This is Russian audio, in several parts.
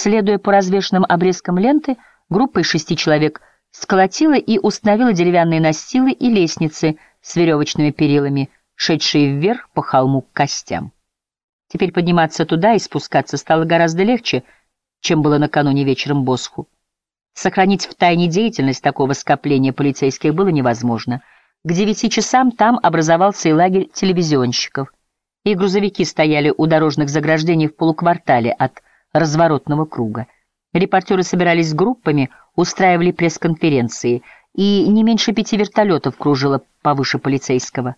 Следуя по развешенным обрезкам ленты, группа из шести человек сколотила и установила деревянные настилы и лестницы с веревочными перилами, шедшие вверх по холму к костям. Теперь подниматься туда и спускаться стало гораздо легче, чем было накануне вечером Босху. Сохранить в тайне деятельность такого скопления полицейских было невозможно. К девяти часам там образовался и лагерь телевизионщиков, и грузовики стояли у дорожных заграждений в полуквартале от разворотного круга. Репортеры собирались группами, устраивали пресс-конференции, и не меньше пяти вертолетов кружило повыше полицейского.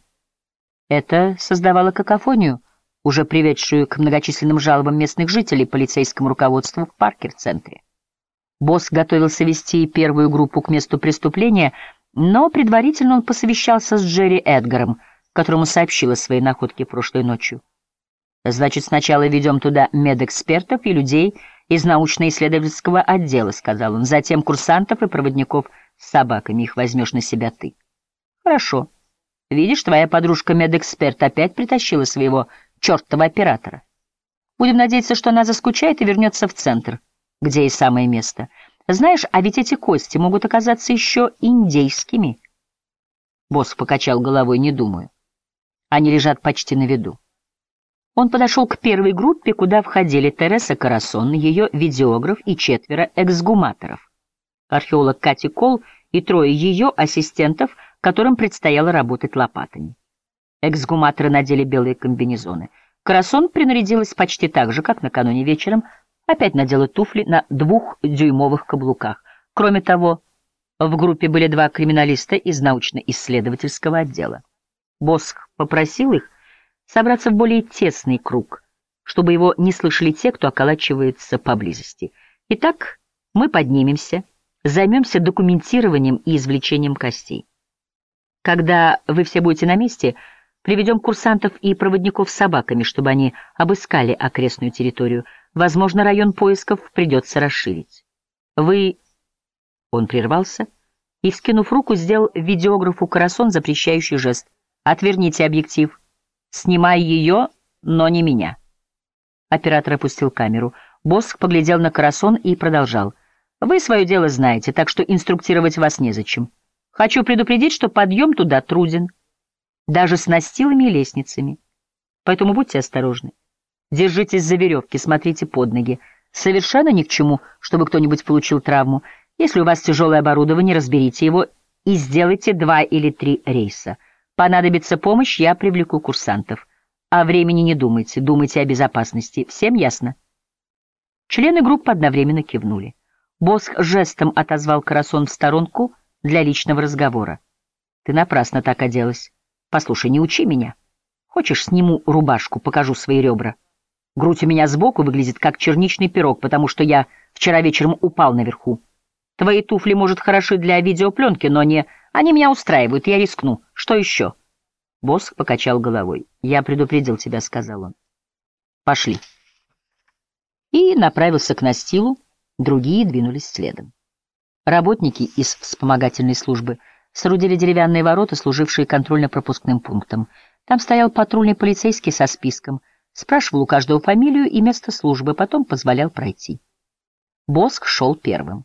Это создавало какофонию, уже приведшую к многочисленным жалобам местных жителей полицейскому руководству в Паркер-центре. Босс готовился вести первую группу к месту преступления, но предварительно он посовещался с Джерри Эдгаром, которому сообщил о своей находке прошлой ночью. «Значит, сначала ведем туда медэкспертов и людей из научно-исследовательского отдела», — сказал он, «затем курсантов и проводников с собаками. Их возьмешь на себя ты». «Хорошо. Видишь, твоя подружка-медэксперт опять притащила своего чертова оператора. Будем надеяться, что она заскучает и вернется в центр, где и самое место. Знаешь, а ведь эти кости могут оказаться еще индейскими». Босс покачал головой, не думаю. Они лежат почти на виду. Он подошел к первой группе, куда входили Тереса Карасон, ее видеограф и четверо эксгуматоров. Археолог Кати Кол и трое ее ассистентов, которым предстояло работать лопатами. Эксгуматоры надели белые комбинезоны. Карасон принарядилась почти так же, как накануне вечером, опять надела туфли на двухдюймовых каблуках. Кроме того, в группе были два криминалиста из научно-исследовательского отдела. Босх попросил их собраться в более тесный круг, чтобы его не слышали те, кто околачивается поблизости. Итак, мы поднимемся, займемся документированием и извлечением костей. Когда вы все будете на месте, приведем курсантов и проводников с собаками, чтобы они обыскали окрестную территорию. Возможно, район поисков придется расширить. Вы... Он прервался и, вскинув руку, сделал видеографу Карасон запрещающий жест. «Отверните объектив». Снимай ее, но не меня. Оператор опустил камеру. Боск поглядел на Карасон и продолжал. Вы свое дело знаете, так что инструктировать вас незачем. Хочу предупредить, что подъем туда труден. Даже с настилами и лестницами. Поэтому будьте осторожны. Держитесь за веревки, смотрите под ноги. Совершенно ни к чему, чтобы кто-нибудь получил травму. Если у вас тяжелое оборудование, разберите его и сделайте два или три рейса. Понадобится помощь, я привлеку курсантов. О времени не думайте, думайте о безопасности. Всем ясно?» Члены группы одновременно кивнули. Босх жестом отозвал Карасон в сторонку для личного разговора. «Ты напрасно так оделась. Послушай, не учи меня. Хочешь, сниму рубашку, покажу свои ребра? Грудь у меня сбоку выглядит как черничный пирог, потому что я вчера вечером упал наверху. Твои туфли, может, хороши для видеопленки, но не... Они меня устраивают, я рискну. Что еще?» Босх покачал головой. «Я предупредил тебя», — сказал он. «Пошли». И направился к настилу, другие двинулись следом. Работники из вспомогательной службы соорудили деревянные ворота, служившие контрольно-пропускным пунктом. Там стоял патрульный полицейский со списком, спрашивал у каждого фамилию и место службы, потом позволял пройти. Боск шел первым.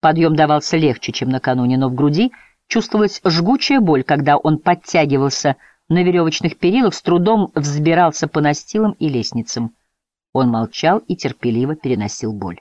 Подъем давался легче, чем накануне, но в груди — Чувствовалась жгучая боль, когда он подтягивался на веревочных перилах, с трудом взбирался по настилам и лестницам. Он молчал и терпеливо переносил боль.